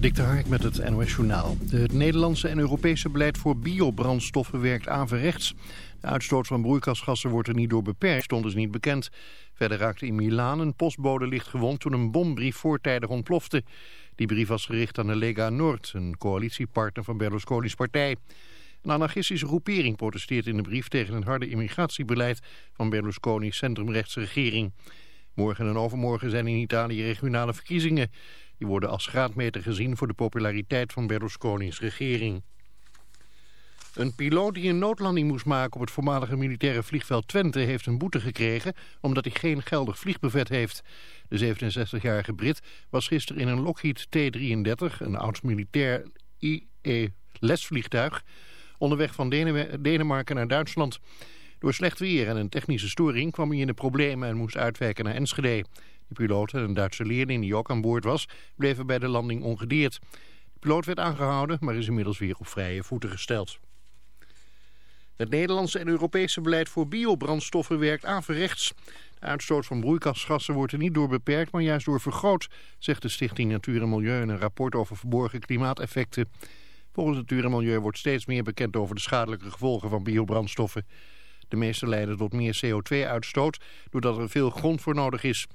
Dik Hark met het NOS Journaal. Het Nederlandse en Europese beleid voor biobrandstoffen werkt averechts. De uitstoot van broeikasgassen wordt er niet door beperkt, stond dus niet bekend. Verder raakte in Milaan een postbode licht gewond toen een bombrief voortijdig ontplofte. Die brief was gericht aan de Lega Nord, een coalitiepartner van Berlusconi's partij. Een anarchistische groepering protesteert in de brief tegen het harde immigratiebeleid van Berlusconi's centrumrechtse regering. Morgen en overmorgen zijn in Italië regionale verkiezingen. Die worden als graadmeter gezien voor de populariteit van Berlusconi's regering. Een piloot die een noodlanding moest maken op het voormalige militaire vliegveld Twente heeft een boete gekregen omdat hij geen geldig vliegbevet heeft. De 67-jarige Brit was gisteren in een Lockheed T-33, een oud militair IE-lesvliegtuig, onderweg van Denemarken naar Duitsland. Door slecht weer en een technische storing kwam hij in de problemen en moest uitwijken naar Enschede. De piloot en een Duitse leerling die ook aan boord was, bleven bij de landing ongedeerd. De piloot werd aangehouden, maar is inmiddels weer op vrije voeten gesteld. Het Nederlandse en Europese beleid voor biobrandstoffen werkt averechts. De uitstoot van broeikasgassen wordt er niet door beperkt, maar juist door vergroot, zegt de Stichting Natuur en Milieu in een rapport over verborgen klimaateffecten. Volgens Natuur en Milieu wordt steeds meer bekend over de schadelijke gevolgen van biobrandstoffen. De meeste leiden tot meer CO2-uitstoot, doordat er veel grond voor nodig is.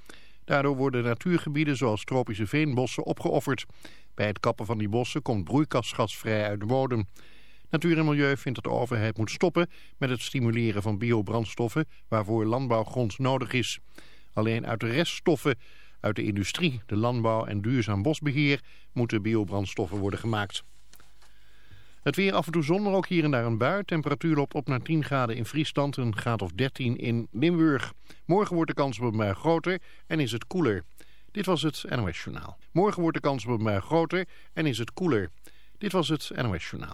Daardoor worden natuurgebieden zoals tropische veenbossen opgeofferd. Bij het kappen van die bossen komt broeikasgas vrij uit de bodem. Natuur en Milieu vindt dat de overheid moet stoppen met het stimuleren van biobrandstoffen waarvoor landbouwgrond nodig is. Alleen uit de reststoffen uit de industrie, de landbouw en duurzaam bosbeheer moeten biobrandstoffen worden gemaakt. Het weer af en toe zon, maar ook hier en daar een bui. Temperatuur loopt op naar 10 graden in Friesland, een graad of 13 in Limburg. Morgen wordt de kans op een bui groter en is het koeler. Dit was het NOS Journaal. Morgen wordt de kans op een bui groter en is het koeler. Dit was het NOS Journaal.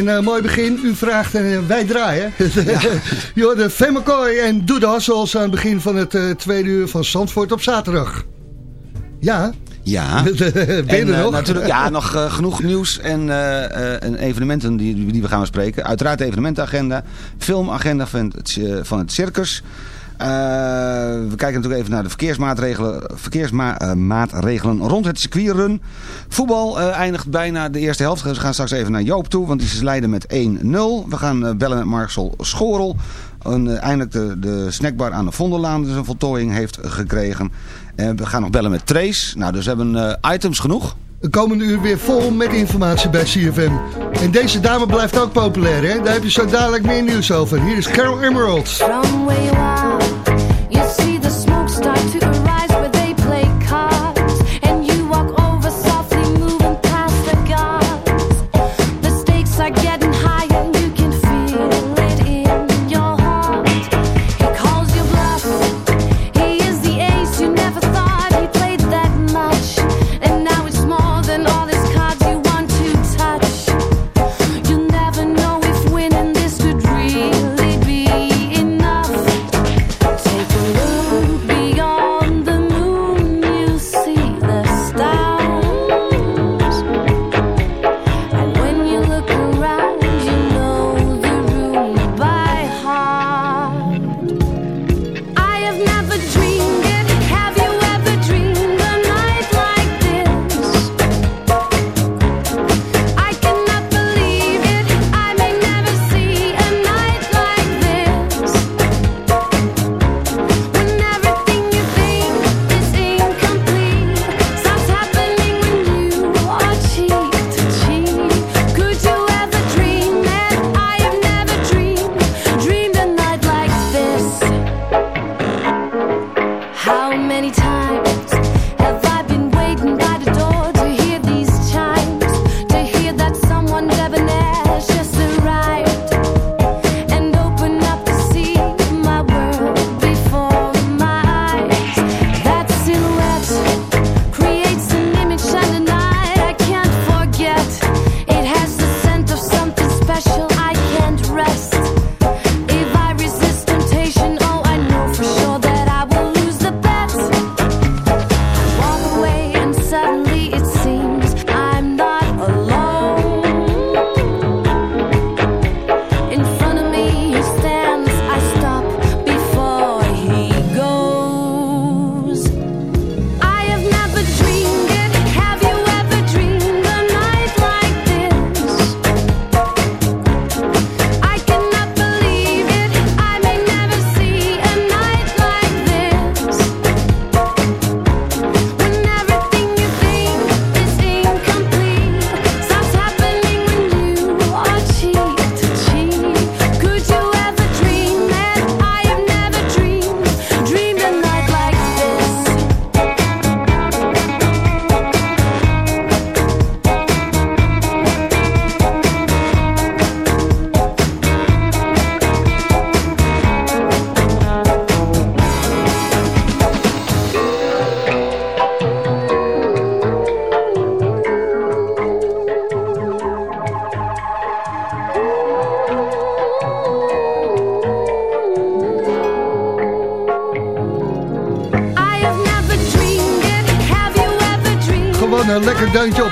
Geen eh, mooi begin? U vraagt en eh, wij draaien. Ja. de Femmekooi en Doe de Hassels aan het begin van het eh, tweede uur van Zandvoort op zaterdag. Ja, Ja. ben En, nog? natuurlijk, ja, nog genoeg nieuws en, en evenementen die, die we gaan bespreken. Uiteraard de evenementenagenda, filmagenda van het, van het circus. Eh, we kijken natuurlijk even naar de verkeersmaatregelen, verkeersmaatregelen rond het circuitrun. Voetbal eh, eindigt bijna de eerste helft. We gaan straks even naar Joop toe, want die is leiden met 1-0. We gaan eh, bellen met Marcel Schorel. Eh, eindelijk de, de snackbar aan de Vondellaan dus een voltooiing heeft gekregen. En we gaan nog bellen met Trace. Nou, dus we hebben eh, items genoeg. De komende uur weer vol met informatie bij CFM. En deze dame blijft ook populair, hè? Daar heb je zo dadelijk meer nieuws over. Hier is Carol Emerald. You see the smoke start to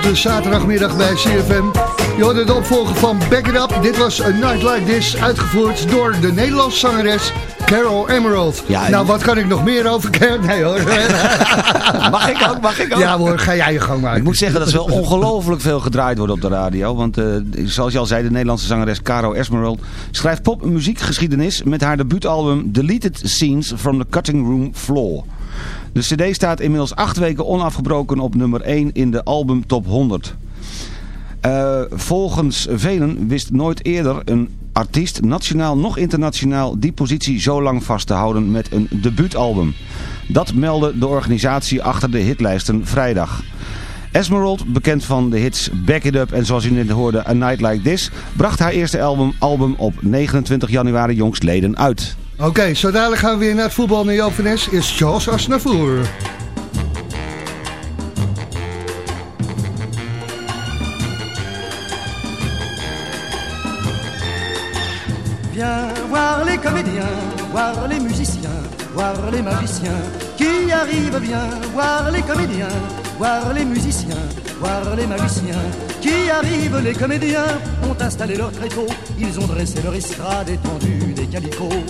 de zaterdagmiddag bij CFM. Je hoorde de opvolger van Back It Up. Dit was A Night Like This, uitgevoerd door de Nederlandse zangeres Carol Emerald. Ja, en- nou, wat kan ik nog meer over Carol? Nee hoor. Mag ik ook? Mag ik ook? ja hoor, ga jij je gang maken. Ik moet zeggen dat ze wel ongelooflijk veel gedraaid worden op de radio. Want eh, zoals je al zei, de Nederlandse zangeres Caro Esmeralda schrijft pop- en muziekgeschiedenis met haar debuutalbum Deleted Scenes from the Cutting Room Floor. De cd staat inmiddels acht weken onafgebroken op nummer 1 in de album Top 100. Eh, volgens velen wist nooit eerder een artiest, nationaal nog internationaal, die positie zo lang vast te houden met een debuutalbum. Dat meldde de organisatie achter de hitlijsten vrijdag. Esmerald, bekend van de hits Back It Up en zoals u net hoorde A Night Like This, bracht haar eerste album, album op 29 januari jongstleden uit. Oké, okay, zo dadelijk gaan we weer naar het voetbal naar Jovenes. Is Charles Asnavoer. Viens voir les comédiens, voir les musiciens, voir les magiciens qui arrivent bien, voir les comédiens, voir les musiciens, voir les magiciens qui arrivent. Les comédiens? Ont installé leur tréteau, ils ont dressé leur estrade étendue des calicots.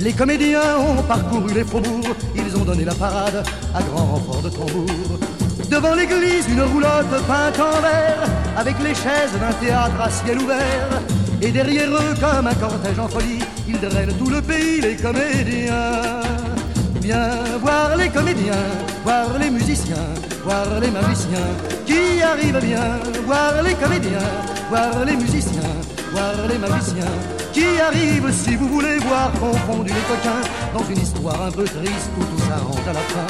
Les comédiens ont parcouru les faubourgs, ils ont donné la parade à grand renfort de tambour. Devant l'église, une roulotte peinte en vert, avec les chaises d'un théâtre à ciel ouvert. Et derrière eux, comme un cortège en folie, ils drainent tout le pays, les comédiens. Viens voir les comédiens, voir les musiciens, voir les magiciens qui arrivent bien, voir les comédiens, voir les musiciens, voir les magiciens qui arrivent si vous voulez voir confondus les coquins dans une histoire un peu triste où tout s'arrange à la fin.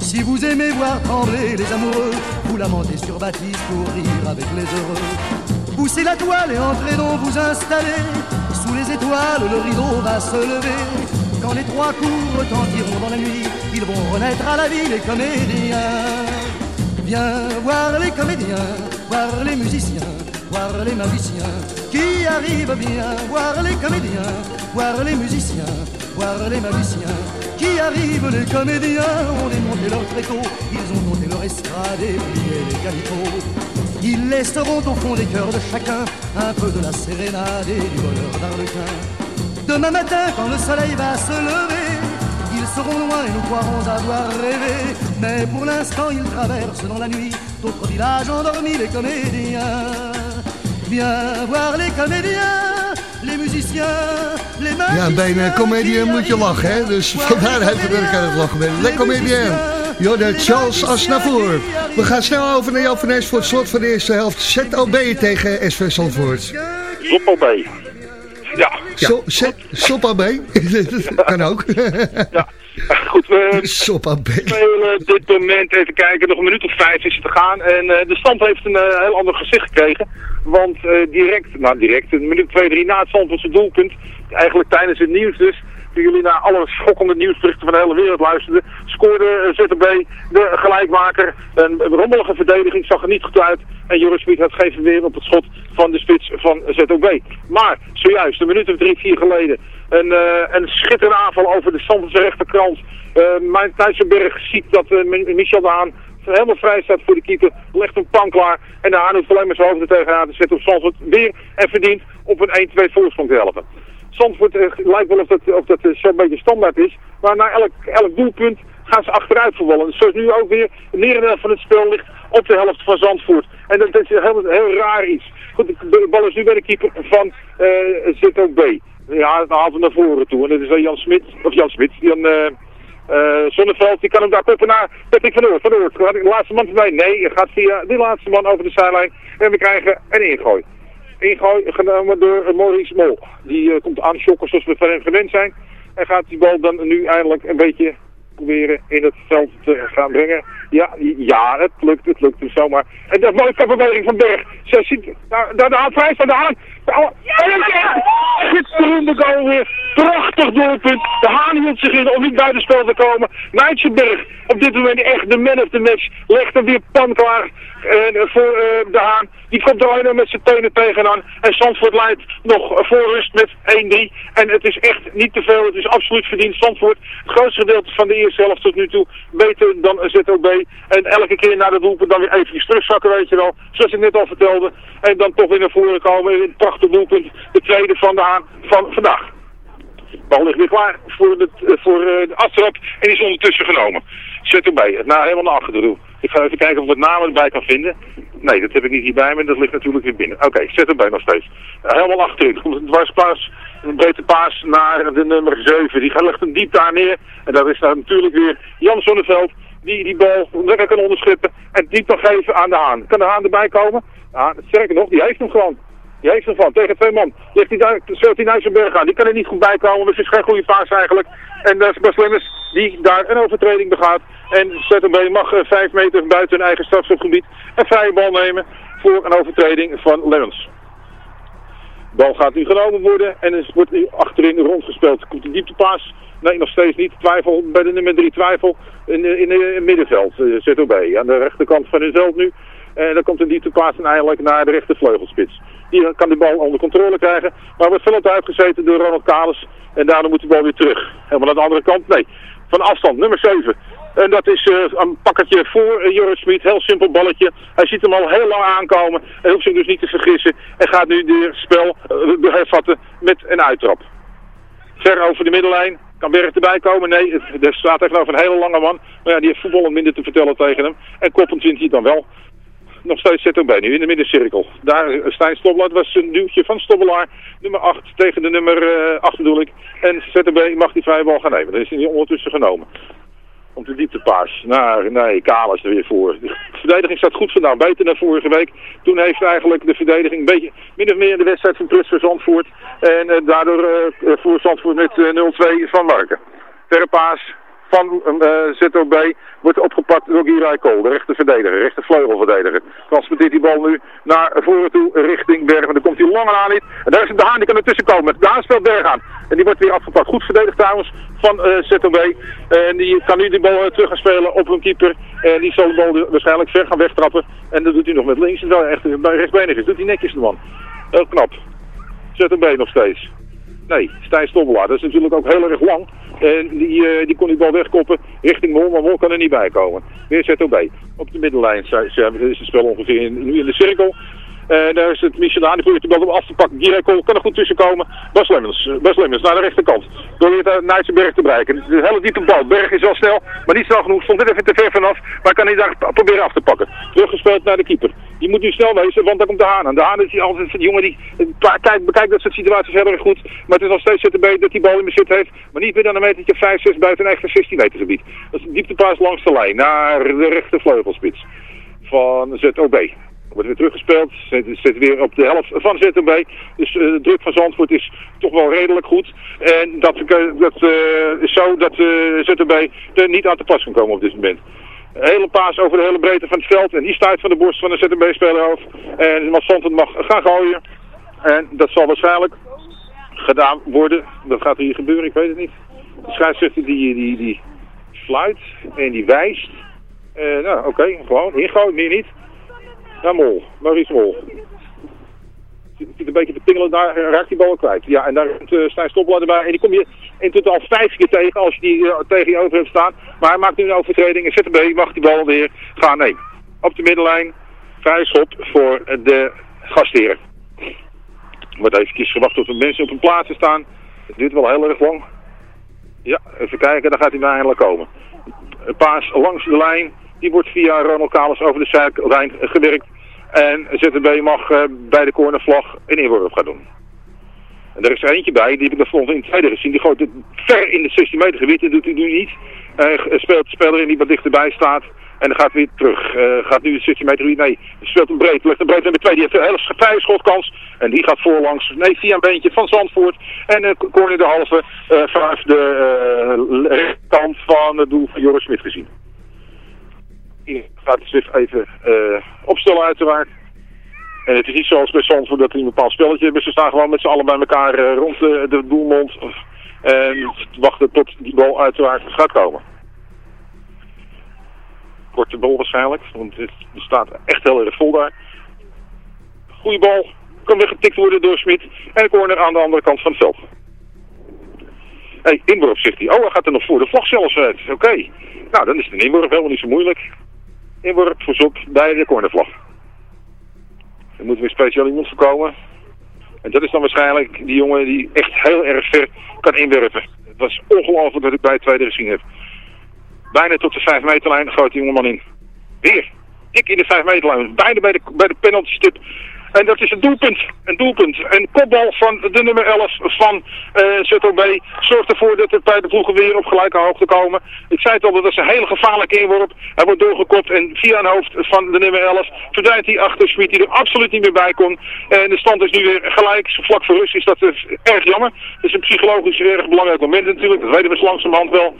Si vous aimez voir trembler les amoureux, vous lamentez sur Baptiste pour rire avec les heureux. Poussez la toile et entrez donc vous installer. Sous les étoiles, le rideau va se lever. Quand les trois coups retentiront dans la nuit, ils vont renaître à la vie les comédiens. Viens voir les comédiens, voir les musiciens, voir les magiciens qui arrivent bien, voir les comédiens, voir les musiciens, voir les magiciens qui arrivent, les comédiens ont démonté leur tréteau, ils ont monté leur estrade et plié les calicots. Ils laisseront au fond des cœurs de chacun un peu de la sérénade et du bonheur d'Arlequin. Demain matin, quand le soleil va se lever, ils seront loin et nous croirons avoir rêvé. Mais pour l'instant, ils traversent dans la nuit d'autres villages endormis, les comédiens. Viens voir les comédiens, les musiciens, les Ja, bij een comedian moet je lachen, hè? Dus vandaar even dat ik aan het lachen ben. Le comedian. Jorde Charles Asnavour. We gaan snel over naar Jan van Nes voor het slot van de eerste helft. ZOB tegen SV Zandvoort. Zoppel B. Ja. So, Z- Soppa B. kan ook. ja. Goed, we Soppa B. spelen dit moment, even kijken, nog een minuut of vijf is het te gaan. En eh, de stand heeft een eh, heel ander gezicht gekregen. Want eh, direct, nou direct, een minuut, twee, drie na het Zandvoortse doelpunt, eigenlijk tijdens het nieuws dus, toen jullie naar alle schokkende nieuwsberichten van de hele wereld luisterden, scoorde eh, ZTB de gelijkmaker. Een, rommelige verdediging zag er niet goed uit. En Joris Smit had geen verweer op het schot van de spits van ZOB. Maar zojuist, een minuut of drie, vier geleden, een, eh, een schitterende aanval over de Zandvoortse rechterkant. Uh, mijn Thijssenberg ziet dat eh, Mi- Michel de Haan helemaal vrij staat voor de keeper. Legt een pan klaar. En de Haan hoeft alleen maar zijn hoofd er tegenaan te zetten op Zandvoort. Weer en verdient op een 1-2 voorsprong te helpen. Zandvoort lijkt wel of dat, of dat eh, zo'n beetje standaard is. Maar na elk, elk doelpunt gaan ze achteruit voetballen. Zoals nu ook weer, het merendeel van het spel ligt op de helft van Zandvoort. En dat, dat is een heel, heel raar iets. Goed, de bal is nu bij de keeper van eh ZOB. Ja, dan haalt hem naar voren toe. En dat is dan Jan Smit, of Jan Smit, Jan eh, Zonneveld, die kan hem daar koppen naar Patrick van Oort. Van Oort, laatste man voorbij? Nee, gaat via die laatste man over de zijlijn. En we krijgen een ingooi. Ingooi genomen door Maurice Mol. Die eh, komt aanschokken zoals we van hem gewend zijn. En gaat die bal dan nu eindelijk een beetje proberen in het veld te gaan brengen. Ja, ja het lukt, het lukt hem zomaar. En dat mooie van Berg. Ze ziet, daar, daar, daar vrij staan, daar aan. Schitterende goal weer. Prachtig doelpunt. De Haan hield zich in om niet bij de spel te komen. Nijtsenberg, op dit moment echt de man of the match, legt hem weer pan klaar eh, voor eh, de Haan. Die komt er alleen met zijn tenen tegenaan. En Zandvoort leidt nog voor rust met 1-3. En het is echt niet te veel. Het is absoluut verdiend. Zandvoort, het grootste gedeelte van de eerste helft tot nu toe, beter dan ZOB. En elke keer na de doelpunt dan weer even terugzakken, weet je wel. Zoals ik net al vertelde. En dan toch weer naar voren komen. Een prachtig doelpunt. De tweede van de Haan van vandaag. Bal ligt weer klaar voor de, eh, voor eh, de aftrap en is ondertussen genomen. Zet erbij, nou helemaal naar achteren. Ik ga even kijken of ik het naam erbij kan vinden. Nee, dat heb ik niet hierbij, maar dat ligt natuurlijk weer binnen. Oké, zet erbij nog steeds. Eh, helemaal achterin. Er komt een dwarspaas, een breedte paas naar de nummer 7. Die legt hem diep daar neer. En dat is dan natuurlijk weer Jan Zonneveld. Die die bal lekker kan onderschippen en diep kan geven aan de Haan. Kan de Haan erbij komen? Ja, sterker nog, die heeft hem gewoon. Die heeft hem van. Tegen twee man. Ligt hij daar, speelt hij aan. Die kan er niet goed bij komen. Dus het is geen goede paas eigenlijk. En dat is Bas die daar een overtreding begaat. En ZMB mag eh, vijf meter buiten hun eigen strafschopgebied een vrije bal nemen voor een overtreding van Lemmens. De bal gaat nu genomen worden en het wordt achterin rondgespeeld. Komt een dieptepaas? Nee, nog steeds niet. Twijfel bij de nummer 3 twijfel in, de- in, de- het middenveld. eh, ZOB aan de rechterkant van het veld nu. En dan komt een dieptepaas en naar de rechtervleugelspits. Die kan die bal onder controle krijgen. Maar wordt veel te uitgezeten door Ronald Kalis. En daardoor moet die bal weer terug. Helemaal aan de andere kant. Nee, van afstand, nummer 7. En dat is eh, een pakkertje voor uh, Joris Smit. Heel simpel balletje. Hij ziet hem al heel lang aankomen. En hoeft zich dus niet te vergissen. En gaat nu het spel uh, hervatten met een uittrap. Ver over de middenlijn. Kan Berg erbij komen? Nee, er staat tegenover een hele lange man. Maar ja, die heeft voetballend minder te vertellen tegen hem. En koppend wint hij dan wel. Nog steeds bij nu in de middencirkel. Daar eh, Stijn Stobbelaar, was een duwtje van Stobbelaar. Nummer 8 tegen de nummer eh 8 bedoel ik. En ZTB mag die vrije bal gaan nemen. Dat is hij ondertussen genomen. Om de dieptepaas. Nou, nee, Kala er weer voor. De verdediging staat goed vandaan. Beter dan vorige week. Toen heeft eigenlijk de verdediging een beetje min of meer de wedstrijd van Plus voor Zandvoort. En eh, daardoor eh voor Zandvoort met eh, 0-2 van Marken. Verre paas van eh ZOB wordt opgepakt door Giray Kool, de rechter verdediger, rechter vleugelverdediger. Transporteert die bal nu naar voren toe richting Bergen. Dan komt hij lang aan niet. En daar is De Haan, die kan ertussen komen. De Haan speelt Berg aan. En die wordt weer afgepakt. Goed verdedigd trouwens van eh ZOB. En die kan nu die bal eh, terug gaan spelen op een keeper. En die zal de bal waarschijnlijk ver gaan wegtrappen. En dat doet hij nog met links. Terwijl hij echt bij rechtsbenig is. Doet hij netjes de man. Heel knap. ZOB nog steeds. Nee, Stijn Stobbelaar. Dat is natuurlijk ook heel erg lang. En die, eh, die kon die bal wegkoppen richting Mol, maar Mol kan er niet bij komen. Weer ZOB. Op de middenlijn is het spel ongeveer nu in de cirkel. En daar is het die probeert de bal om af te pakken. Direct kan er goed tussen komen. Bas Lemmens, eh, Bas Lemmens naar de rechterkant. Probeert uh, Nijtsenberg te bereiken. De hele diepe bal. Berg is wel snel, maar niet snel genoeg. Stond er even te ver vanaf, maar kan hij daar proberen af te pakken. Teruggespeeld naar de keeper. Die moet nu snel wezen, want daar komt de Haan aan. De Haan is altijd een jongen die eh, kijkt, bekijkt dat soort situaties heel erg goed. Maar het is nog steeds ZTB dat die bal in bezit heeft. Maar niet meer dan een metertje 5, 6 buiten een eigen 16 meter gebied. Dat is een dieptepaas langs de lijn naar de rechtervleugelspits van ZOB. Wordt weer teruggespeeld, zit, weer op de helft van ZOB. Dus eh, de druk van Zandvoort is toch wel redelijk goed. En dat, eh, dat eh, is zo dat eh ZOB er niet aan te pas kan komen op dit moment. Hele paas over de hele breedte van het veld. En die stuit van de borst van de ZOB-speler af. En Zandvoort mag gaan gooien. En dat zal waarschijnlijk gedaan worden. Dat gaat hier gebeuren, ik weet het niet. De scheidsrechter die, die, die fluit en die wijst. Nou, oké, gewoon ingooien, meer niet. Ja, Mol. Maurice Mol. Zit zit een beetje te pingelen, daar raakt die bal kwijt. Ja, en daar uh, Stijn Stoppelaar erbij. En die kom je in totaal vijf keer tegen als je die eh, tegen je over hebt staan. Maar hij maakt nu een overtreding en ZTB mag die bal weer gaan. Nee, op de middenlijn. Vrije schop voor de gastheren. Wordt eventjes gewacht tot de mensen op hun plaatsen staan. Het duurt wel heel erg lang. Ja, even kijken, daar gaat hij nou eindelijk komen. Een paas langs de lijn. Die wordt via Ronald Kalis over de zijlijn gewerkt. En ZTB mag uh, bij de cornervlag een inworp gaan doen. En er is er eentje bij, die heb ik dat volgens in het tweede gezien. Die gooit het ver in de 16 meter gebied. Dat doet hij nu niet. Uh, speelt de speler in die wat dichterbij staat. En dan gaat weer terug. Uh, gaat nu de 16 meter gebied. Nee, speelt een breed. Legt een breed nummer 2. Die heeft een hele vrije schotkans. En die gaat voorlangs. Nee, via een beentje van Zandvoort. En uh, corner de halve uh, vanaf de rechterkant van het doel van Joris Smit gezien gaat zich even uh, opstellen uiteraard. En het is niet zoals bij Zandvoort dat die een bepaald spelletje hebben. Ze staan gewoon met z'n allen bij elkaar uh, rond de, de doelmond. En wachten tot die bal uiteraard gaat komen. Korte bal waarschijnlijk, want het staat echt heel erg vol daar. Goeie bal, kan weer getikt worden door Smit. En een corner aan de andere kant van het. Hé, hey, inworp zegt hij. Oh, hij gaat er nog voor de vlag zelfs uit. Oké. Nou, dan is een inworp helemaal niet zo moeilijk inworp verzoek bij de cornervlag. Er moet weer speciaal iemand voorkomen. En dat is dan waarschijnlijk die jongen die echt heel erg ver kan inwerpen. Het was ongelooflijk dat ik bij het tweede gezien heb. Bijna tot de 5 meterlijn gooit die jongeman in. Weer. Dik in de 5 meterlijn. Bijna bij de, bij de penalty stip. En dat is een doelpunt. Een doelpunt. Een kopbal van de nummer 11 van uh, ZOB zorgt ervoor dat de ploegen weer op gelijke hoogte komen. Ik zei het al, dat is een hele gevaarlijke inworp. Hij wordt doorgekopt en via een hoofd van de nummer 11 verdwijnt hij achter Smit die er absoluut niet meer bij kon. En de stand is nu weer gelijk. Vlak voor rust is dat dus erg jammer. Het is een psychologisch erg belangrijk moment natuurlijk. Dat weten we langzamerhand wel.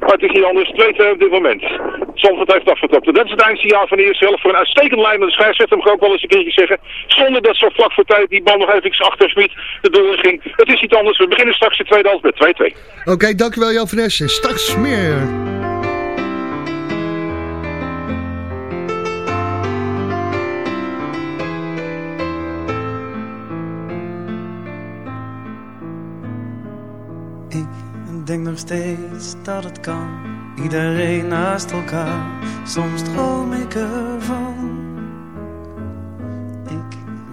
Maar het is niet anders. 2-2 op dit moment. Zandvoort heeft afgetopt. Dat is het eindsignaal van de eerste helft voor een uitstekende lijn. Maar de scheidsrechter mag ook wel eens een keertje zeggen. Zonder dat zo vlak voor tijd die bal nog even achter Smit de doel ging. Het is niet anders. We beginnen straks de tweede helft met 2-2. Oké, dankjewel Jan van Essen. Straks meer. Ik denk nog steeds dat het kan, iedereen naast elkaar, soms droom ik ervan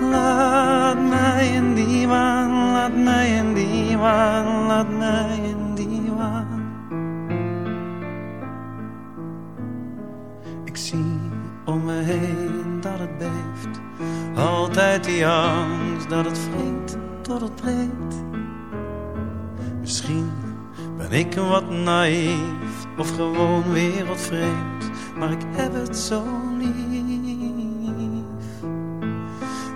Laat mij in die waan, laat mij in die waan, laat mij in die waan. Ik zie om me heen dat het beeft, altijd die angst dat het wringt tot het breekt. Misschien ben ik wat naïef of gewoon wereldvreemd, maar ik heb het zo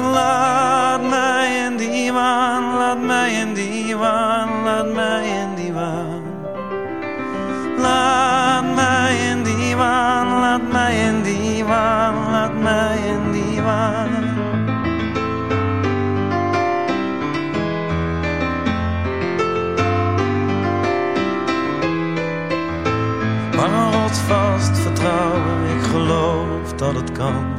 Laat mij in die waan, laat mij in die waan, laat mij in die waan. Laat mij in die waan, laat mij in die waan, laat mij in die waan. Maar rotsvast vertrouwen, ik geloof dat het kan.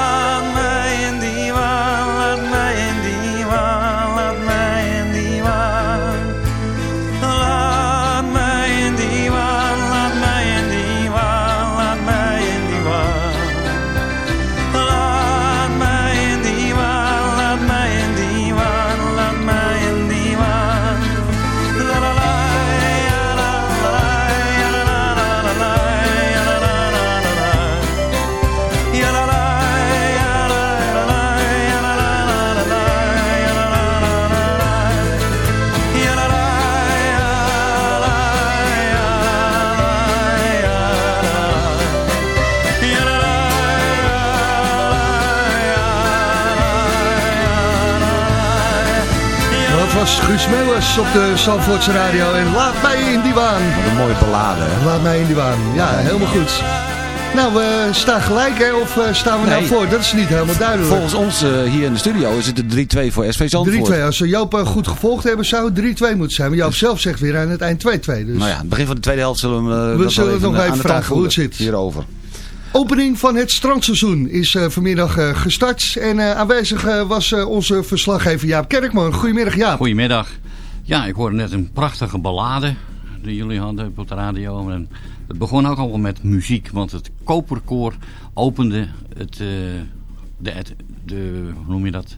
Meeuwers op de Zandvoortse radio. En laat mij in die waan. Wat een mooie ballade, hè? Laat mij in die waan. Ja, helemaal goed. Nou, we staan gelijk, hè? Of eh, staan we nou Nee. voor? Dat is niet helemaal duidelijk. Volgens ons eh, hier in de studio is het de 3-2 voor SV Zandvoort. 3-2. Als we Joop eh, goed gevolgd hebben, zou het 3-2 moeten zijn. Maar Joop zelf zegt weer aan het eind 2-2. Dus Nou ja, het begin van de tweede helft zullen we, eh, We dat zullen wel het nog even aan de vragen hoe het zit. Hierover. Opening van het strandseizoen is eh, vanmiddag eh, gestart. En eh, aanwezig was eh, onze verslaggever Jaap Kerkman. Goedemiddag Jaap. Goedemiddag. Ja, ik hoorde net een prachtige ballade die jullie hadden op de radio. En het begon ook al met muziek, want het Koperkoor opende het, eh, de, het, de, hoe noem je dat?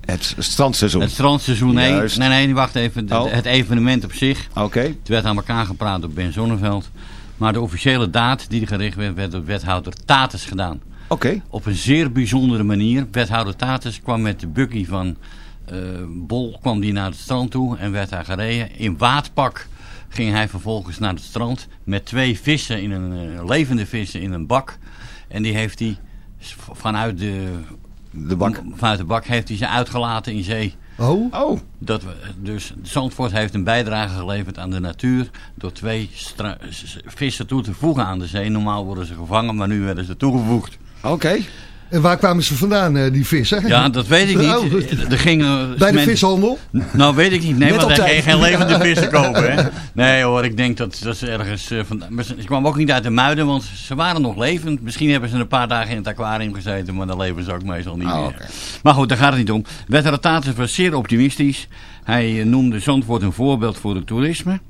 Het strandseizoen. Het strandseizoen, nee, Juist. nee, nee, wacht even. De- Oh. Het evenement op zich. Oké. Het werd aan elkaar gepraat door Ben Zonneveld. Maar de officiële daad die er gericht werd, werd door wethouder Tatus gedaan. Oké. Op een zeer bijzondere manier. Wethouder Tatus kwam met de buggy van Bol kwam die naar het strand toe en werd daar gereden. In waadpak ging hij vervolgens naar het strand met twee vissen, in een, eh, levende vissen in een bak. En die heeft hij vanuit de, de bak. vanuit de bak heeft hij ze uitgelaten in zee. Oh. Oh. Dat we, dus Zandvoort heeft een bijdrage geleverd aan de natuur door twee vissen toe te voegen aan de zee. Normaal worden ze gevangen, maar nu werden ze toegevoegd. Oké. En waar kwamen ze vandaan, eh, die vissen? Ja, dat weet ik niet. Oh. Er gingen, Bij de men- vishandel? Nou, weet ik niet. Nee, want tijd. ging geen levende vissen kopen. Hè? Nee hoor, ik denk dat, dat ze ergens... eh, van, maar ze, kwamen ook niet uit de muiden, want ze waren nog levend. Misschien hebben ze een paar dagen in het aquarium gezeten, maar dan leven ze ook meestal niet Ah, meer. Maar goed, daar gaat het niet om. Wethouder Tatus was zeer optimistisch. Hij eh, noemde Zandvoort een voorbeeld voor het toerisme.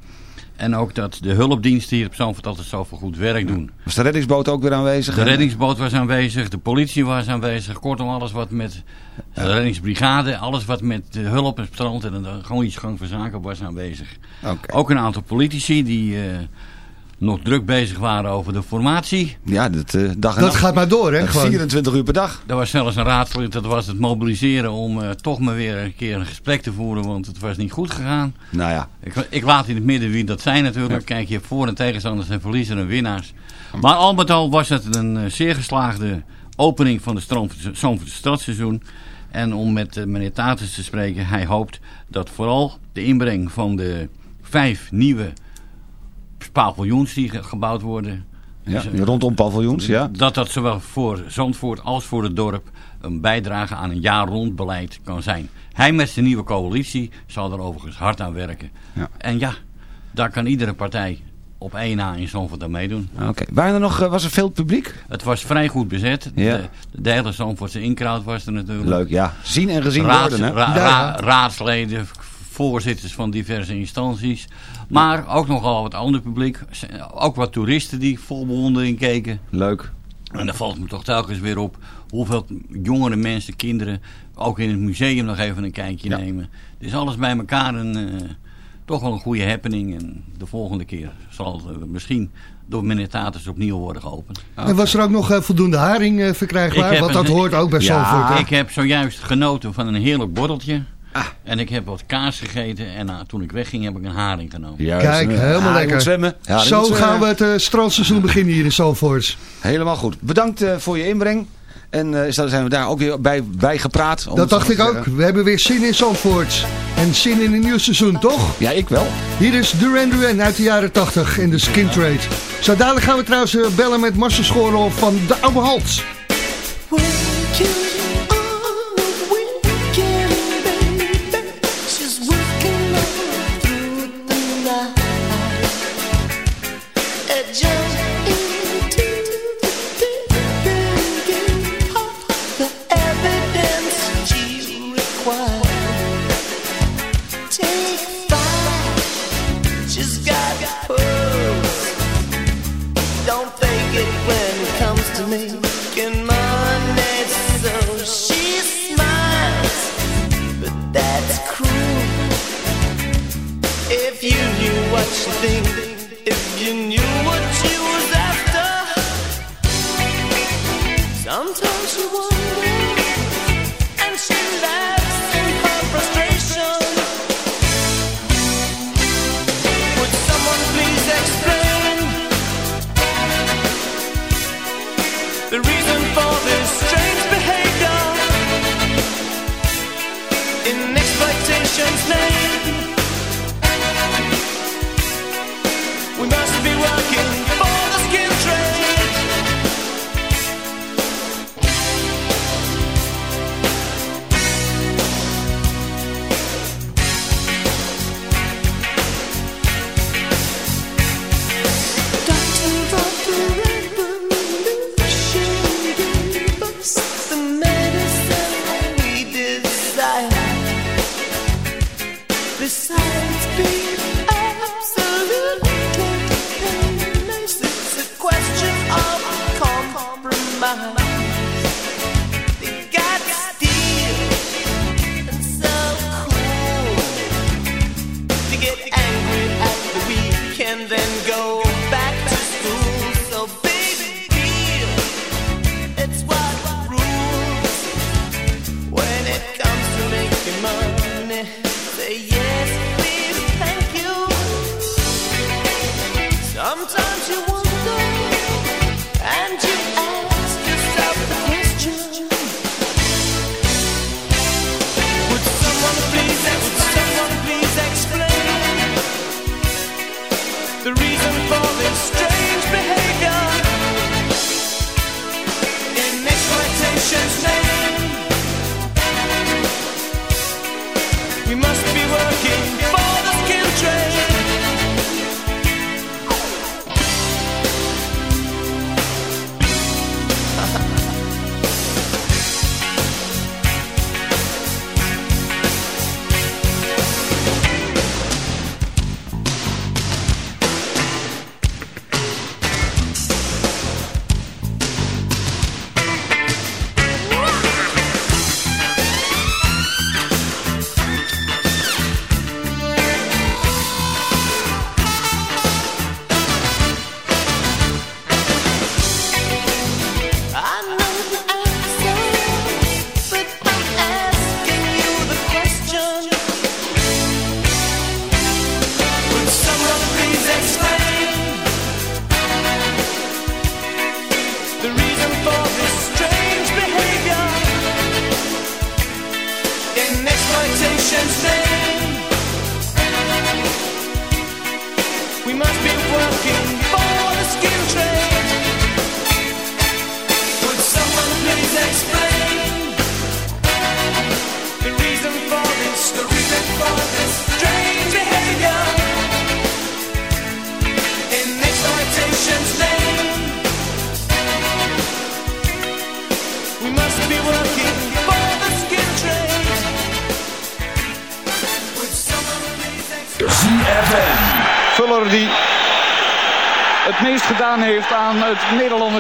En ook dat de hulpdiensten hier op Zandvoort altijd zoveel goed werk doen. Was de reddingsboot ook weer aanwezig? De reddingsboot was aanwezig, de politie was aanwezig. Kortom, alles wat met de reddingsbrigade, alles wat met de hulp het strand en de gewoon iets gang van zaken was aanwezig. Ook een aantal politici die eh, nog druk bezig waren over de formatie. Ja, dat, eh, dag en Dat nacht. gaat maar door, hè? Eh, Gewoon. 24 uur per dag. Er was zelfs een raadslid, dat was het mobiliseren om eh, toch maar weer een keer een gesprek te voeren, want het was niet goed gegaan. Nou ja, Ik, ik laat in het midden wie dat zijn natuurlijk. Kijk, je hebt voor- en tegenstanders en verliezers en winnaars. Maar al met al was het een eh, zeer geslaagde opening van het Stroomvoortse- Zandvoortse stadseizoen. En om met eh, meneer Tatus te spreken, hij hoopt dat vooral de inbreng van de vijf nieuwe paviljoens die ge- gebouwd worden... ja. dus, eh, rondom paviljoens, ja. dat dat zowel voor Zandvoort als voor het dorp een bijdrage aan een jaar rond beleid kan zijn. Hij met zijn nieuwe coalitie zal er overigens hard aan werken. Ja. En ja, daar kan iedere partij op één na in Zandvoort aan meedoen. Oké. Waren er nog, eh, was er veel publiek? Het was vrij goed bezet. Ja. De, de hele Zandvoortse inkraut was er natuurlijk. Leuk, ja. Zien en gezien Raads- worden, hè? ra- ra- raadsleden, voorzitters van diverse instanties. Maar ook nogal wat ander publiek. Ook wat toeristen die vol bewondering keken. Leuk. En dan valt me toch telkens weer op hoeveel jongere mensen, kinderen, ook in het museum nog even een kijkje Ja. nemen. Het is alles bij elkaar een, eh, toch wel een goede happening. En de volgende keer zal het eh, misschien door meneer Taters opnieuw worden geopend. En was er ook nog eh, voldoende haring eh, verkrijgbaar? Want dat een- hoort ook bij Ja, Zandvoort. hè? Ik heb zojuist genoten van een heerlijk borreltje. En ik heb wat kaas gegeten en nou, toen ik wegging heb ik een haring genomen. Juist. Kijk, helemaal lekker. zwemmen. Zo zwemmen. gaan we het eh, strandseizoen beginnen hier in Zandvoort. Helemaal goed. Bedankt eh, voor je inbreng. En eh, zo zijn we daar ook weer bij, bij gepraat. om Dat dacht ik ook. We hebben weer zin in Zandvoort. En zin in een nieuw seizoen, toch? Ja, ik wel. Hier is Duran Duran uit de jaren 80 in de Skin Trade. Zo dadelijk gaan we trouwens eh, bellen met Marcel Schoorl van de Oude Halt. Making money. So she smiles but that's cruel. If you knew what she think, if you knew what she was after, sometimes she wonders,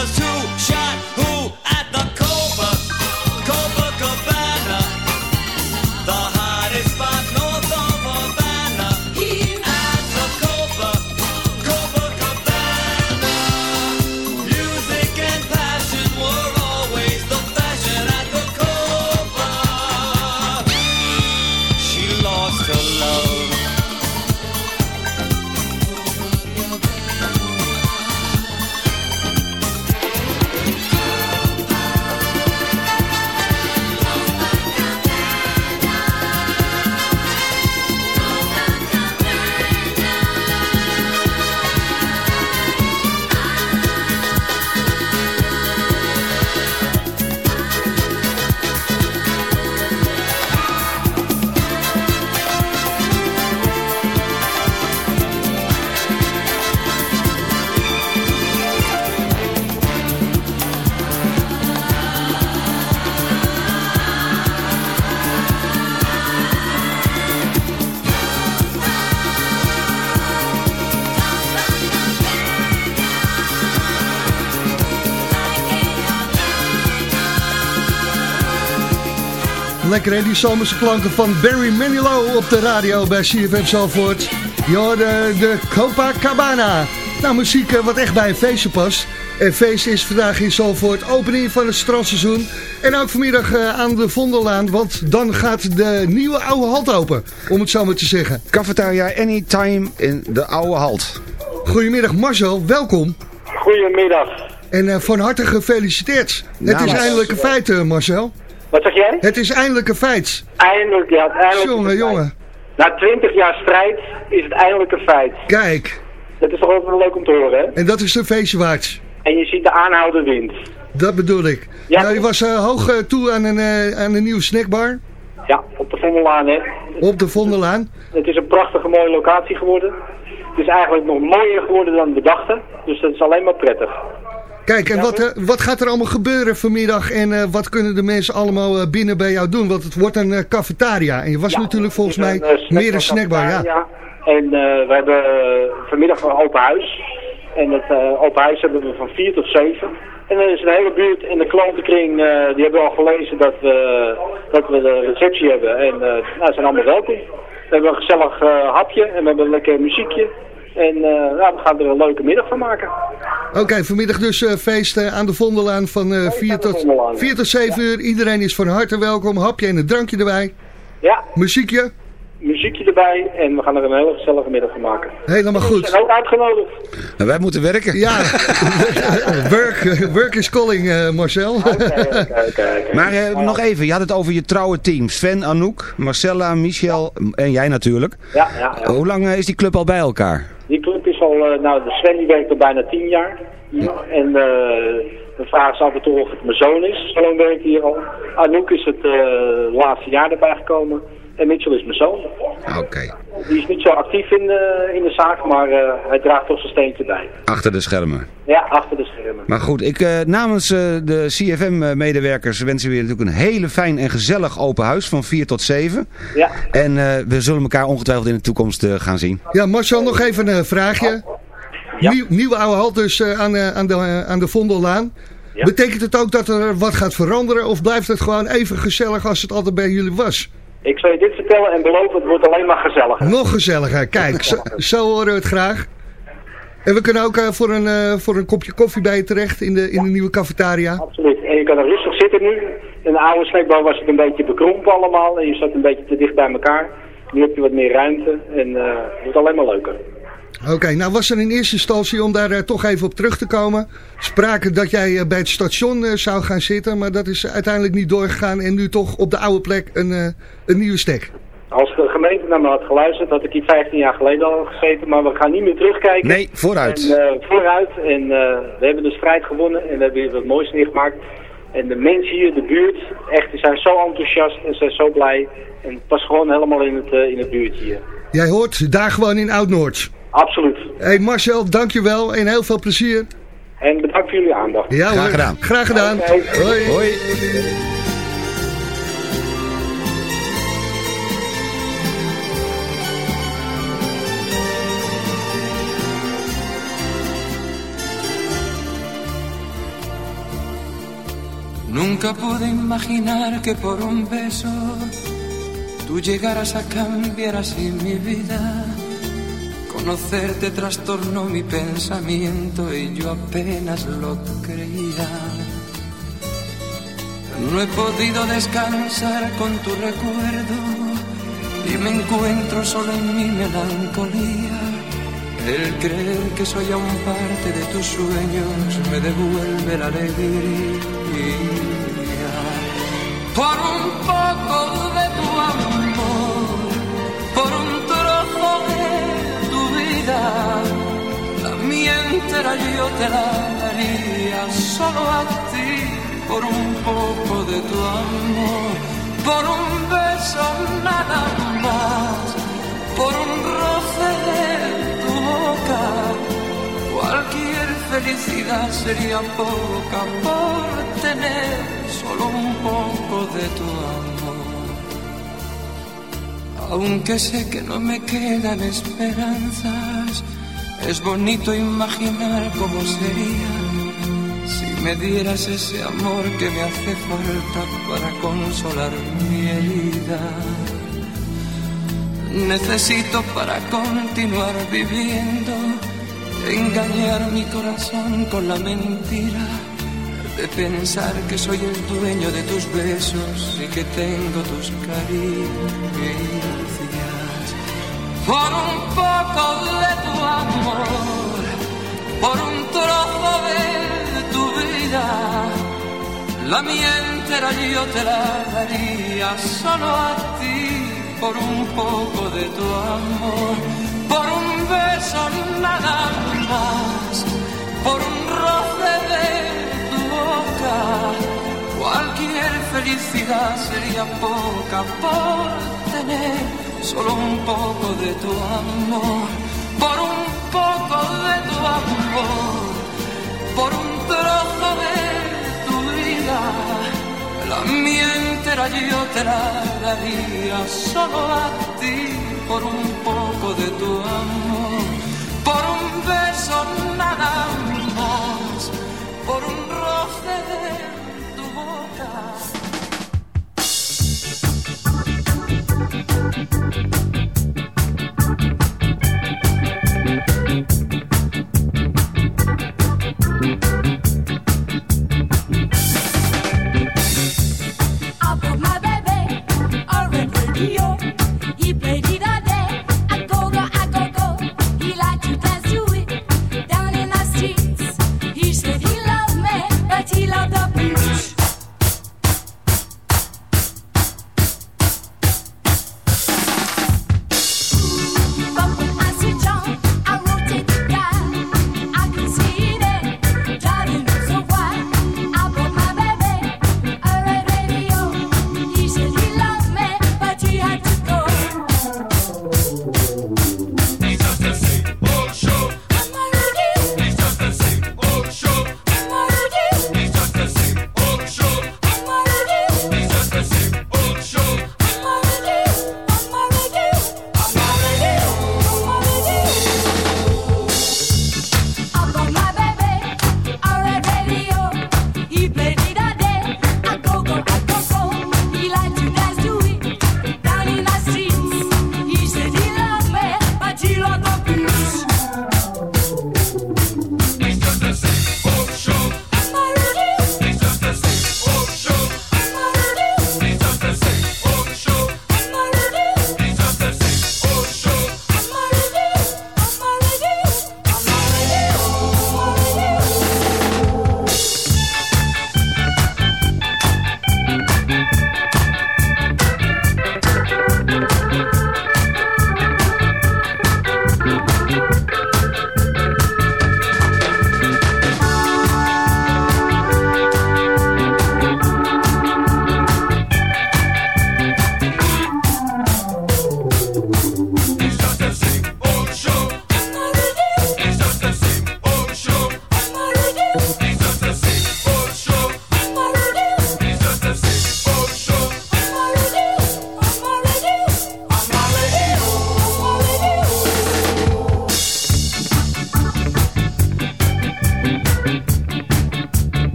Just who shot who Lekker hè, die zomerse klanken van Barry Manilow op de radio bij CFM Zalvoort. Je hoorde de Copacabana. Nou, muziek eh, wat echt bij een feestje past. En feest is vandaag in Zalvoort, opening van het strandseizoen. En ook vanmiddag eh, aan de Vondellaan, want dan gaat de nieuwe oude halt open. Om het zo maar te zeggen. Cafetaria Anytime in de oude halt. Goedemiddag Marcel, welkom. Goedemiddag. En eh, van harte gefeliciteerd. het is Namens- eindelijk een feit, eh, Marcel. Wat zeg jij? Het is eindelijk een feit. Eindelijk, ja, eindelijk. Jongen, jongen. Na twintig jaar strijd is het eindelijk een feit. Kijk, Dat is toch ook wel leuk om te horen, hè? en dat is een feestje waard. En je ziet de aanhouden wind. Dat bedoel ik. Ja. Nou, je was eh, hoog eh, toe aan een, eh, aan een nieuwe snackbar Ja, op de Vondellaan, hè? op de Vondellaan. Het is een prachtige mooie locatie geworden. Het is eigenlijk nog mooier geworden dan we dachten. Dus dat is alleen maar prettig. Kijk, en wat, eh, wat gaat er allemaal gebeuren vanmiddag en eh, wat kunnen de mensen allemaal eh, binnen bij jou doen? Want het wordt een cafetaria en je was natuurlijk volgens mij een, meer een snackbar, ja. En eh, we hebben vanmiddag een open huis. En het eh, open huis hebben we van 4 tot 7. En er is een hele buurt en de klantenkring, die hebben al gelezen dat we, dat we de receptie hebben. En nou, ze zijn allemaal welkom. We hebben een gezellig hapje en we hebben een lekker muziekje. En eh, nou, we gaan er een leuke middag van maken. Oké, vanmiddag dus eh, feest eh, aan de Vondelaan van eh 4, aan de tot, Vondelaan, 4 tot 7 uur. Iedereen is van harte welkom, hapje en een drankje erbij. Ja. Muziekje. muziekje erbij en we gaan er een hele gezellige middag van maken. Helemaal We goed. zijn ook uitgenodigd. Nou, wij moeten werken. Ja, work, work is calling, Marcel. Maar eh, nog even, je had het over je trouwe team. Sven, Anouk, Marcella, Michel en jij natuurlijk. Ja, ja, ja. Hoe lang is die club al bij elkaar? Die club is al, eh, nou de Sven die werkt al bijna tien jaar. En uh, dan vragen ze af en toe of het mijn zoon is. Zo lang werkt hij hier al. Anouk is het eh, laatste jaar erbij gekomen. En Mitchell is mijn zoon. Oké. Die is niet zo actief in de, in de zaak, maar eh, hij draagt toch zijn steentje bij. Achter de schermen. Ja, achter de schermen. Maar goed, ik, eh, namens eh, de CFM-medewerkers wensen we je natuurlijk een hele fijn en gezellig open huis van 4 tot 7. Ja. En eh, we zullen elkaar ongetwijfeld in de toekomst eh, gaan zien. Ja, Marcel, nog even een vraagje. Nieuw, nieuwe oude halt dus eh, aan, eh, aan, de, eh, aan de Vondellaan. Betekent het ook dat er wat gaat veranderen of blijft het gewoon even gezellig als het altijd bij jullie was? Ik zal je dit vertellen en beloof het wordt alleen maar gezelliger. Nog gezelliger, kijk, zo, zo horen we het graag. En we kunnen ook eh, voor, een, eh, voor een kopje koffie bij je terecht in de, in de nieuwe cafetaria. Absoluut. En je kan er rustig zitten nu. In de oude snackbar was het een beetje bekrompen allemaal en je zat een beetje te dicht bij elkaar. Nu heb je wat meer ruimte en eh, het wordt alleen maar leuker. Oké, nou was er in eerste instantie, om daar eh, toch even op terug te komen, sprake dat jij eh, bij het station eh, zou gaan zitten, maar dat is uiteindelijk niet doorgegaan en nu toch op de oude plek een, eh, een nieuwe stek. Als de gemeente naar me had geluisterd, had ik hier 15 jaar geleden al gezeten, maar we gaan niet meer terugkijken. Nee, vooruit. En, eh, vooruit. En eh, we hebben de strijd gewonnen en we hebben hier wat moois neergemaakt. En de mensen hier, de buurt, echt, die zijn zo enthousiast en zijn zo blij. En het was gewoon helemaal in het, in het buurtje hier. Jij hoort daar gewoon in Oud-Noord. Absoluut. Hey Marcel, dankjewel en heel veel plezier. En bedankt voor jullie aandacht. Ja, hoor. Graag gedaan. Hoi. Hoi. Nunca pude imaginar que por un beso tú llegaras a cambiar así mi vida. Conocerte trastornó mi pensamiento y yo apenas lo creía. No he podido descansar con tu recuerdo y me encuentro solo en mi melancolía. El creer que soy aún parte de tus sueños me devuelve la alegría. Por un poco de tu amor, yo te la daría solo a ti. Por un poco de tu amor, por un beso nada más, por un roce de tu boca. Cualquier felicidad sería poca por tener solo un poco de tu amor. Aunque sé que no me quedan esperanzas, es bonito imaginar cómo sería si me dieras ese amor que me hace falta para consolar mi herida. Necesito para continuar viviendo engañar mi corazón con la mentira de pensar que soy el dueño de tus besos y que tengo tus caricias. Por un poco de tu amor, por un trozo de tu vida, la mía entera yo te la daría solo a ti por un poco de tu amor por un beso nada más, por un roce de tu boca. Cualquier felicidad sería poca por tener solo un poco de tu amor, por un poco de tu amor, por un trozo de tu vida. La mía entera yo te la daría solo a ti por un poco de tu amor, por un beso nada más,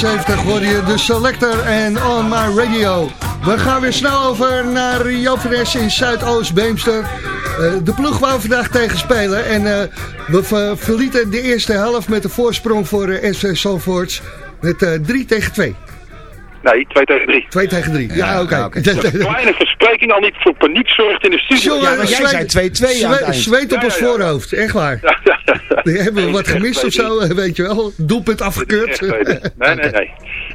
70 hoor je de Selector en On My Radio. We gaan weer snel over naar Jovenes in Zuidoost-Beemster. Eh, de ploeg wou we vandaag tegen spelen en eh, we ver- verlieten de eerste helft met de voorsprong voor uh, SV Zandvoort met 3 tegen 2. Nee, 2 tegen 3. 2 tegen 3, ja, oké. Kleine verspreking al niet voor paniek zorgt in de studio. Jongen, zweet- zweet- Zweet op ons voorhoofd, echt waar. Hebben we wat gemist of zo, eh, weet je wel? Doelpunt afgekeurd. Nee, nee, nee.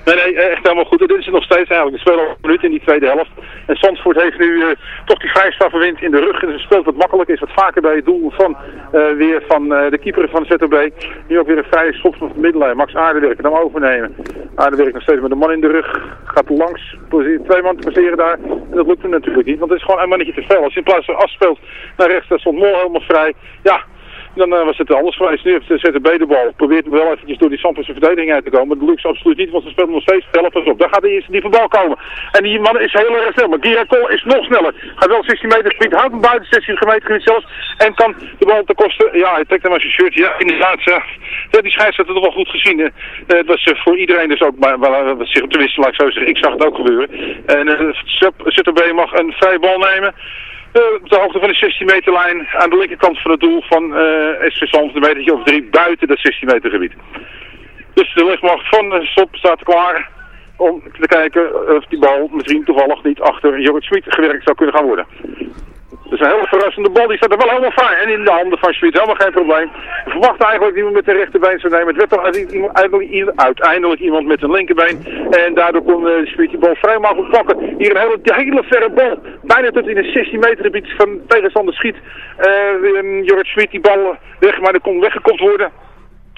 Nee, nee, echt helemaal goed. En dit is het nog steeds eigenlijk. We spelen al een minuut in die tweede helft. En Zandvoort heeft nu eh, toch die vrijstrafferwind in de rug. En ze speelt wat makkelijk. Is wat vaker bij het doel van eh, weer van eh, de keeper van de ZOB. Nu ook weer een vrije schot van de middenlijn. Max Aardewerk kan hem overnemen. Aardewerk nog steeds met een man in de rug. Gaat langs. Twee man te passeren daar. En dat lukt hem natuurlijk niet. Want het is gewoon een mannetje te veel. Als je in plaats van afspeelt naar rechts, daar stond Mol helemaal vrij. Ja, dan eh, was het anders geweest. Nu heeft de ZTB de bal. Probeert wel eventjes door die Sampers verdediging uit te komen. Maar dat lukt absoluut niet, want ze speelt nog steeds helft op. Daar gaat de eerste die bal komen. En die man is heel erg snel. Maar Girakol is nog sneller. Gaat wel 16 meter gebied, houdt hem buiten 16 meter gebied zelfs. En kan de bal te kosten. Ja, hij trekt hem als zijn shirt. Ja, inderdaad. Ja, Ja, die scheidsrechter toch wel goed gezien. Eh, het was eh, voor iedereen dus ook, maar uh, zich tenminste, laat ik zo zeggen. Ik zag het ook gebeuren. En uh, ZTB mag een vrije bal nemen. Uh, op de hoogte van de 16 meter lijn aan de linkerkant van het doel van uh, SV Zand, een metertje of drie buiten dat 16 meter gebied. Dus de lichtmacht van uh, Stop staat klaar om te kijken of die bal misschien toevallig niet achter Jorrit Schmid gewerkt zou kunnen gaan worden. Dat is een hele verrassende bal, die staat er wel helemaal vrij. En in de handen van Schmid, helemaal geen probleem. We verwachten eigenlijk iemand met de rechterbeen zou nemen. Het werd toch uiteindelijk, uiteindelijk iemand met een linkerbeen. En daardoor kon uh, die bal vrij makkelijk pakken. Hier een hele, verre bal. Bijna tot in een 16 meter gebied van tegenstander schiet. Uh, Jorrit die bal weg, maar er kon weggekopt worden.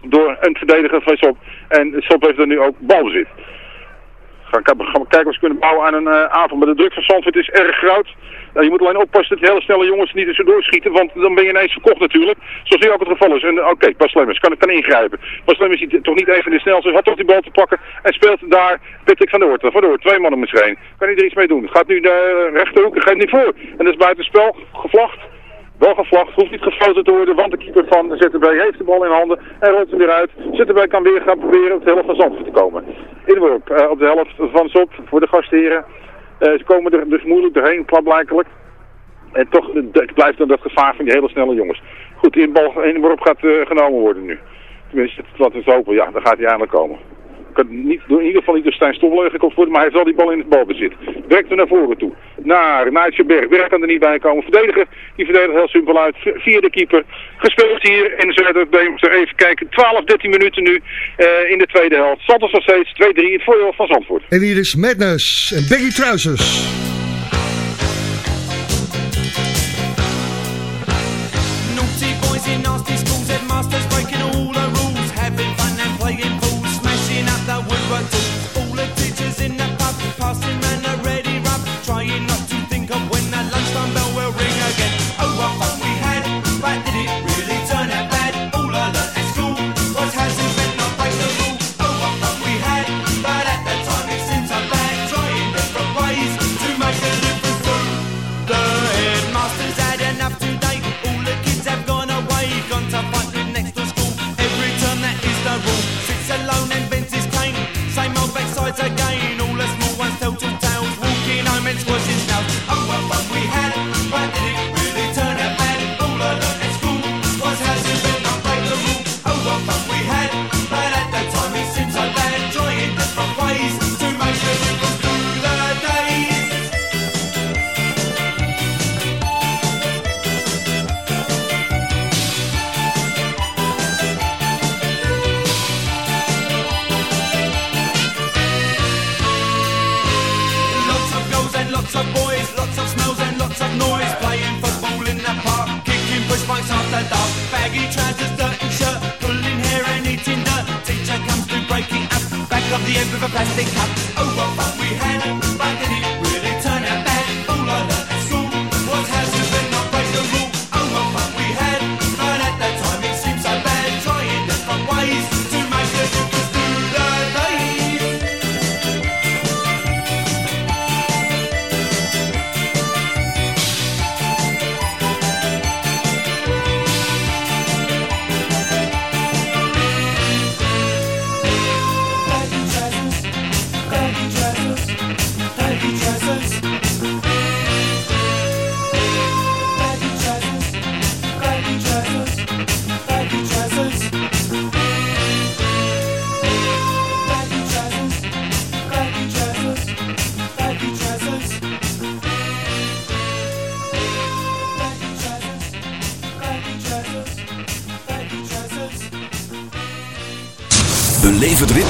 Door een verdediger van Sop. En Sop heeft er nu ook balbezit. Gaan, gaan kijken of ze kunnen bouwen aan een uh, avond. Maar de druk van Zandvoort is erg groot. Nou, je moet alleen oppassen dat die hele snelle jongens niet tussendoor schieten. Want dan ben je ineens verkocht natuurlijk. Zoals nu ook het geval is. En oké, okay, Bas Lemmers kan, kan ingrijpen. Bas is toch niet even de snelste. Had toch die bal te pakken. En speelt daar Patrick van der Hoort. Van twee mannen met scheen. Kan hij er iets mee doen. Gaat nu de rechterhoek. Geeft niet voor. En dat is buitenspel. Gevlacht. Wel gevlacht, hoeft niet gefloten te worden, want de keeper van ZTB heeft de bal in handen en rolt hem weer uit. ZTB kan weer gaan proberen op de helft van Zandvoort te komen. Inworp uh, op de helft van Zop voor de gastheren. Uh, ze komen er dus moeilijk doorheen, klaarblijkelijk. En toch het blijft dan dat gevaar van die hele snelle jongens. Goed, die bal inworp gaat genomen worden nu. Tenminste, wat is hopen, ja, dan gaat hij eindelijk komen. Kan niet, in ieder geval niet door Stijn Stoffel gekocht worden, maar hij heeft wel die bal in het balbezit. Er naar voren toe. Naar Nigel Berg. Kan er niet bij komen. Verdediger, die verdedigt heel simpel uit. Via de keeper. Gespeeld hier in Zuid-Beemster. Even kijken. 12, 13 minuten nu uh, in de tweede helft. Santos nog steeds 2-3 in het voordeel van Zandvoort. En hier is Madness en Baggy Trousers.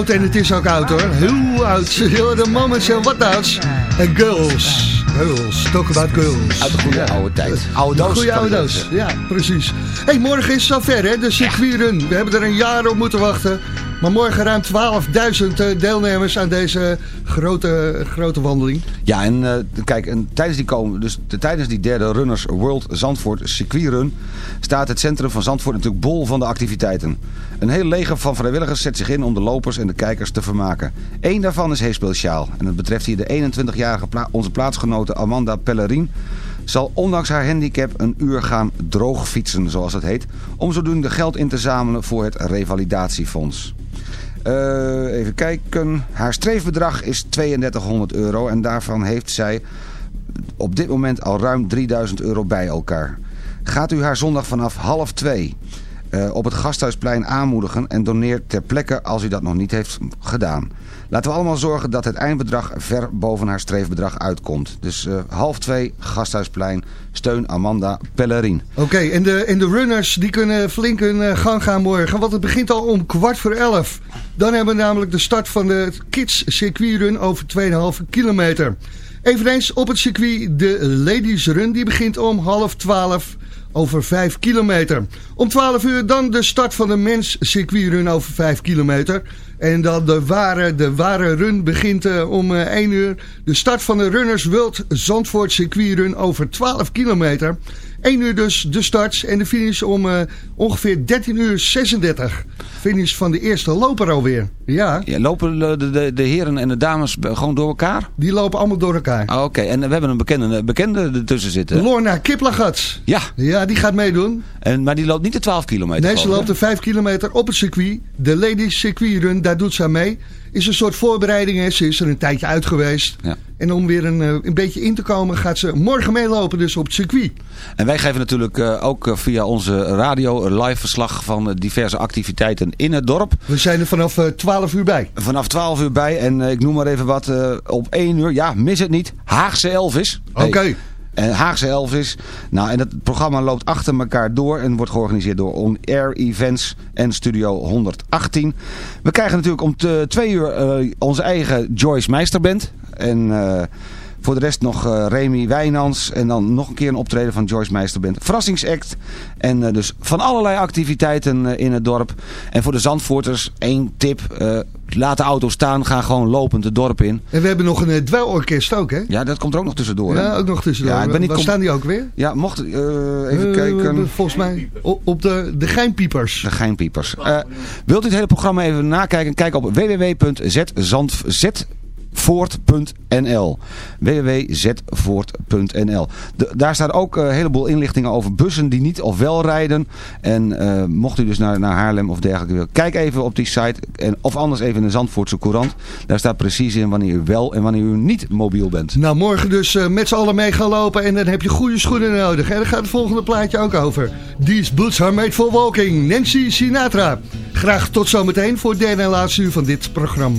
oud en het is ook oud hoor. Heel oud. De moments and what outs. En girls. Girls. Talk about girls. Uit de goede oude tijd. Oude De doos. goede oude doos. Ja, precies. hey, morgen is het zover hè, de circuitrun. We hebben er een jaar op moeten wachten. Maar morgen ruim 12.000 eh, deelnemers aan deze grote, grote wandeling. Ja, en eh, kijk, en tijdens, die komen, dus de, tijdens die derde Runners World Zandvoort circuitrun staat het centrum van Zandvoort natuurlijk bol van de activiteiten. Een heel leger van vrijwilligers zet zich in om de lopers en de kijkers te vermaken. Eén daarvan is heel speciaal en het betreft hier de 21-jarige pla onze plaatsgenote Amanda Pellerin zal ondanks haar handicap een uur gaan droogfietsen, zoals het heet, om zodoende geld in te zamelen voor het revalidatiefonds. Eh, even kijken. Haar streefbedrag is 3200 euro en daarvan heeft zij op dit moment al ruim 3000 euro bij elkaar. Gaat u haar zondag vanaf half twee eh, op het Gasthuisplein aanmoedigen en doneert ter plekke als u dat nog niet heeft gedaan. Laten we allemaal zorgen dat het eindbedrag ver boven haar streefbedrag uitkomt. Dus eh, half twee, Gasthuisplein, steun Amanda Pellerin. Oké, en, de, en de runners die kunnen flink hun eh, gang gaan morgen. Want het begint al om kwart voor elf. Dan hebben we namelijk de start van de Kids circuitrun over 2,5 kilometer. Eveneens op het circuit de Ladies Run. Die begint om half twaalf over 5 kilometer. Om 12 uur dan de start van de Mens circuitrun over 5 kilometer. En dan de ware, de ware run begint eh, om eh, 1 uur. De start van de Runners World Zandvoort circuitrun over 12 kilometer. 1 uur dus de start en de finish om eh, ongeveer 13 uur 36. Finish van de eerste loper alweer. Ja. Ja, lopen de, de, de, heren en de dames gewoon door elkaar? Die lopen allemaal door elkaar. Ah, Oké, en we hebben een bekende, bekende ertussen zitten. Lorna Kiplagat. Ja. Ja, die gaat meedoen. En, maar die loopt niet de 12 kilometer. Nee, ze loopt de 5 kilometer op het circuit. De Ladies Circuit Run, daar doet ze aan mee. Is een soort voorbereiding. Hè. Ze is er een tijdje uit geweest. Ja. En om weer een, eh, een beetje in te komen gaat ze morgen meelopen dus op het circuit. En wij geven natuurlijk eh, ook eh, via onze radio een live verslag van diverse activiteiten in het dorp. We zijn er vanaf eh, 12 uur bij. Vanaf 12 uur bij en ik noem maar even wat op 1 uur. Ja, mis het niet. Haagse Elvis. Oké. Hey. En Haagse Elvis. Nou, en het programma loopt achter elkaar door en wordt georganiseerd door On Air Events en Studio 118. We krijgen natuurlijk om twee uur eh, onze eigen Joyce Meisterband. En eh, voor de rest nog eh, Remy Wijnans en dan nog een keer een optreden van Joyce Meisterband. Verrassingsact. En eh, dus van allerlei activiteiten eh, in het dorp. En voor de Zandvoorters één tip. laat de auto staan, ga gewoon lopend het dorp in. En we hebben nog een uh, dwelorkest ook, hè? Ja, dat komt er ook nog tussendoor. hè? Ja, ook nog tussendoor. Ja, ik ben niet Waar com- staan die ook weer? Ja, mocht... even kijken. Volgens mij op, de, de Geinpiepers. De Geinpiepers. Wilt u het hele programma even nakijken? Kijk op www.zvoort.nl www.zvoort.nl Daar staat ook eh, een heleboel inlichtingen over bussen die niet of wel rijden. En eh, mocht u dus naar, naar Haarlem of dergelijke willen, kijk even op die site. En, of anders even in de Zandvoortse Courant. Daar staat precies in wanneer u wel en wanneer u niet mobiel bent. Nou, morgen dus eh, met z'n allen mee gaan lopen en dan heb je goede schoenen nodig. En daar gaat het volgende plaatje ook over. These boots are made for walking. Nancy Sinatra. Graag tot zometeen voor derde en laatste uur van dit programma.